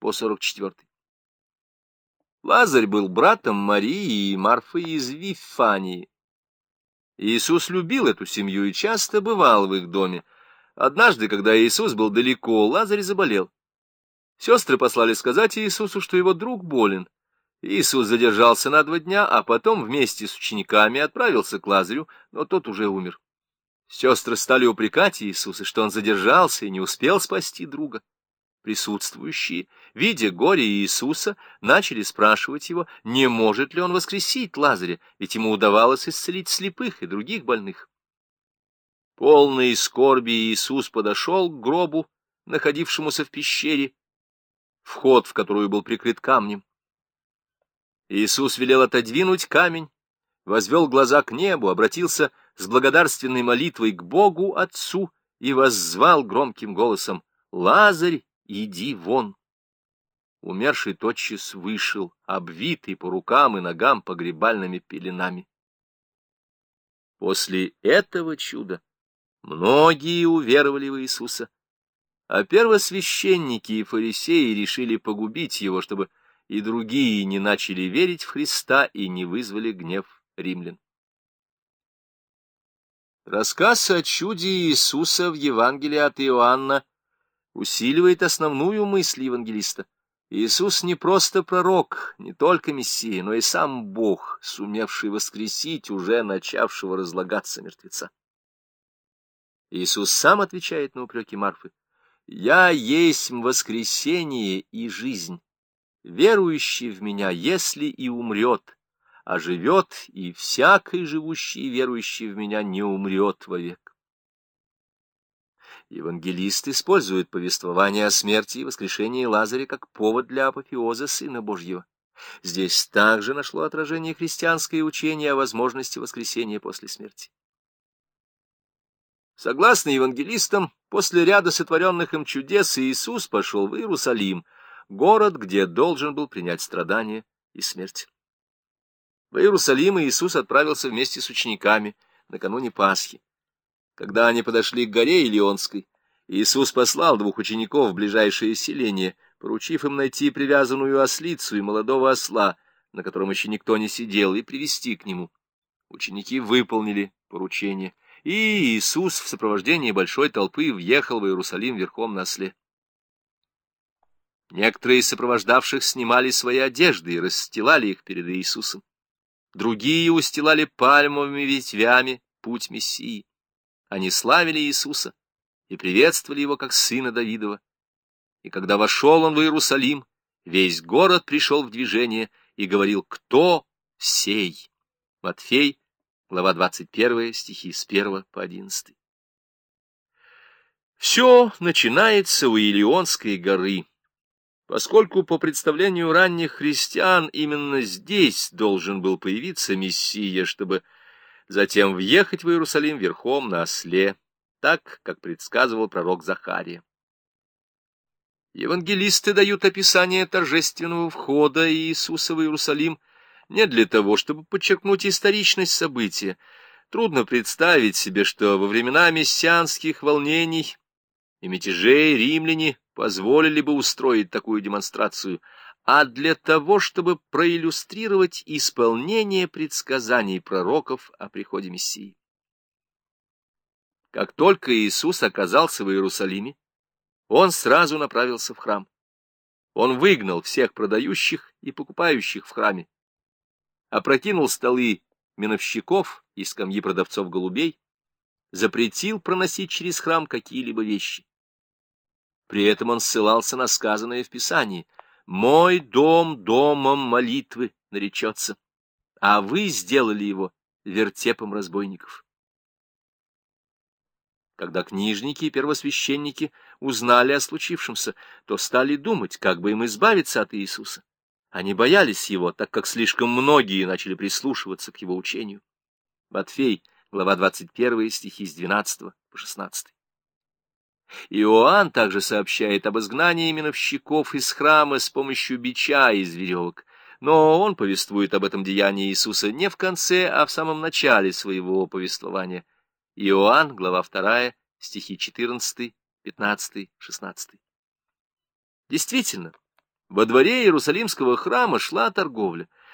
по 44. Лазарь был братом Марии и Марфы из Вифании. Иисус любил эту семью и часто бывал в их доме. Однажды, когда Иисус был далеко, Лазарь заболел. Сестры послали сказать Иисусу, что его друг болен. Иисус задержался на два дня, а потом вместе с учениками отправился к Лазарю, но тот уже умер. Сестры стали упрекать Иисуса, что он задержался и не успел спасти друга. Присутствующие, видя горе Иисуса, начали спрашивать его, не может ли он воскресить Лазаря, ведь ему удавалось исцелить слепых и других больных. Полный скорби Иисус подошел к гробу, находившемуся в пещере, вход в которую был прикрыт камнем. Иисус велел отодвинуть камень, возвел глаза к небу, обратился с благодарственной молитвой к Богу Отцу и воззвал громким голосом «Лазарь, иди вон!» Умерший тотчас вышел, обвитый по рукам и ногам погребальными пеленами. После этого чуда многие уверовали в Иисуса, а первосвященники и фарисеи решили погубить его, чтобы и другие не начали верить в Христа и не вызвали гнев римлян. Рассказ о чуде Иисуса в Евангелии от Иоанна усиливает основную мысль евангелиста. Иисус не просто пророк, не только Мессия, но и сам Бог, сумевший воскресить уже начавшего разлагаться мертвеца. Иисус сам отвечает на упреки Марфы. «Я есть воскресение и жизнь верующий в меня, если и умрет, а живет, и всякий живущий и верующий в меня не умрет вовек. Евангелист использует повествование о смерти и воскрешении Лазаря как повод для апофеоза Сына Божьего. Здесь также нашло отражение христианское учение о возможности воскресения после смерти. Согласно евангелистам, после ряда сотворенных им чудес Иисус пошел в Иерусалим — город, где должен был принять страдания и смерть. В Иерусалим Иисус отправился вместе с учениками накануне Пасхи. Когда они подошли к горе Илионской, Иисус послал двух учеников в ближайшее селение, поручив им найти привязанную ослицу и молодого осла, на котором еще никто не сидел, и привести к нему. Ученики выполнили поручение, и Иисус в сопровождении большой толпы въехал в Иерусалим верхом на осле. Некоторые из сопровождавших снимали свои одежды и расстилали их перед Иисусом. Другие устилали пальмовыми ветвями путь Мессии. Они славили Иисуса и приветствовали его как сына Давидова. И когда вошел он в Иерусалим, весь город пришел в движение и говорил «Кто сей?» Матфей, глава 21, стихи с 1 по 11. Все начинается у Илионской горы поскольку по представлению ранних христиан именно здесь должен был появиться Мессия, чтобы затем въехать в Иерусалим верхом на осле, так, как предсказывал пророк Захария. Евангелисты дают описание торжественного входа Иисуса в Иерусалим не для того, чтобы подчеркнуть историчность события. Трудно представить себе, что во времена мессианских волнений и мятежей римляне позволили бы устроить такую демонстрацию, а для того, чтобы проиллюстрировать исполнение предсказаний пророков о приходе Мессии. Как только Иисус оказался в Иерусалиме, он сразу направился в храм. Он выгнал всех продающих и покупающих в храме, опрокинул столы миновщиков и скамьи продавцов голубей, запретил проносить через храм какие-либо вещи. При этом он ссылался на сказанное в Писании. «Мой дом домом молитвы наречется, а вы сделали его вертепом разбойников». Когда книжники и первосвященники узнали о случившемся, то стали думать, как бы им избавиться от Иисуса. Они боялись его, так как слишком многие начали прислушиваться к его учению. Матфей, глава 21, стихи с 12 по 16. Иоанн также сообщает об изгнании миновщиков из храма с помощью бича из веревок. Но он повествует об этом деянии Иисуса не в конце, а в самом начале своего повествования. Иоанн, глава 2, стихи 14, 15, 16. Действительно, Во дворе Иерусалимского храма шла торговля.